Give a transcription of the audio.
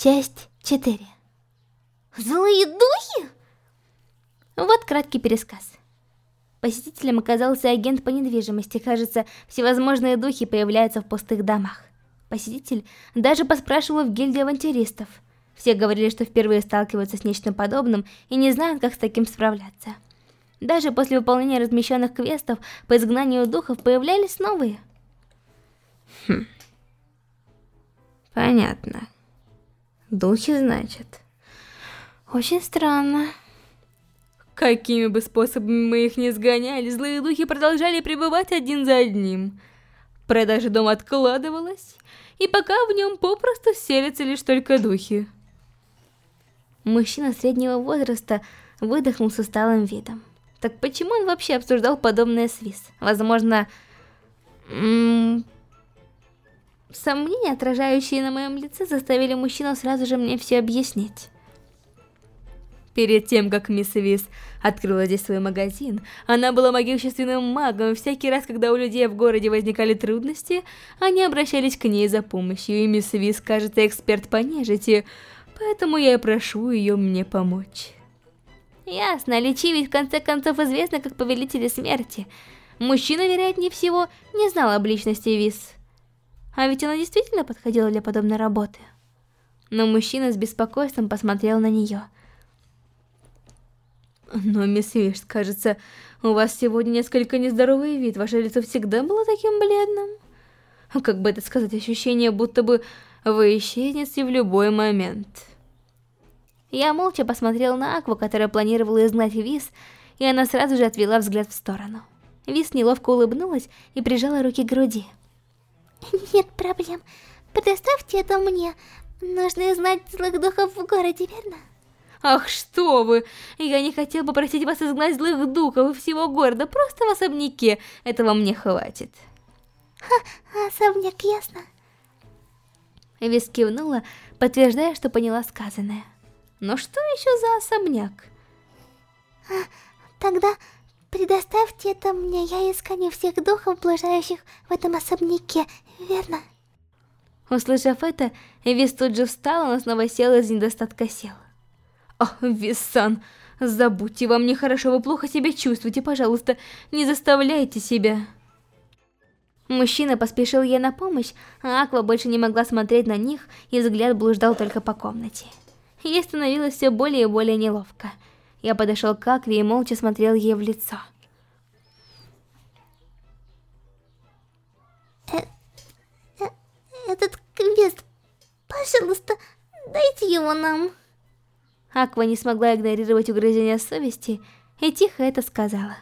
Часть 4 Злые духи? Вот краткий пересказ. Посетителем оказался агент по недвижимости. Кажется, всевозможные духи появляются в пустых домах. Посетитель даже поспрашивал в гильдии авантюристов. Все говорили, что впервые сталкиваются с нечто подобным и не знают, как с таким справляться. Даже после выполнения размещенных квестов по изгнанию духов появлялись новые. Хм. Понятно. Духи, значит. Очень странно. Какими бы способами мы их ни сгоняли, злые духи продолжали пребывать один за одним. Продажа дома откладывалась, и пока в нем попросту селятся лишь только духи. Мужчина среднего возраста выдохнул с усталым видом. Так почему он вообще обсуждал подобное с Виз? Возможно, Сомнения, отражающие на моем лице, заставили мужчину сразу же мне все объяснить. Перед тем, как мисс Вис открыла здесь свой магазин, она была могущественным магом, всякий раз, когда у людей в городе возникали трудности, они обращались к ней за помощью, и мисс Вис, кажется, эксперт по нежити, поэтому я и прошу ее мне помочь. Ясно, Личи ведь в конце концов известна как повелители смерти. Мужчина, вероятнее всего, не знал об личности Вис. А ведь она действительно подходила для подобной работы. Но мужчина с беспокойством посмотрел на нее. Но, мисс Виш, кажется, у вас сегодня несколько нездоровый вид. Ваше лицо всегда было таким бледным. Как бы это сказать, ощущение, будто бы вы исчезнете в любой момент. Я молча посмотрел на Акву, которая планировала изгнать Вис, и она сразу же отвела взгляд в сторону. Вис неловко улыбнулась и прижала руки к груди. Нет проблем. Предоставьте это мне. Нужно знать злых духов в городе, верно? Ах, что вы! Я не хотел попросить вас изгнать злых духов и всего города, просто в особняке. Этого мне хватит. Ха, особняк, ясно. Вис кивнула, подтверждая, что поняла сказанное. Но что еще за особняк? А, тогда Предоставьте это мне, я исканию всех духов, блуждающих в этом особняке, верно? Услышав это, Вис тут же встала, но снова села из недостатка сил. О, Виссан, забудьте, вам нехорошо, вы плохо себя чувствуете, пожалуйста, не заставляйте себя. Мужчина поспешил ей на помощь, а Аква больше не могла смотреть на них, и взгляд блуждал только по комнате. Ей становилось все более и более неловко. Я подошел к Акве и молча смотрел ей в лицо. Э, э, этот квест, пожалуйста, дайте его нам. Аква не смогла игнорировать угрызения совести и тихо это сказала.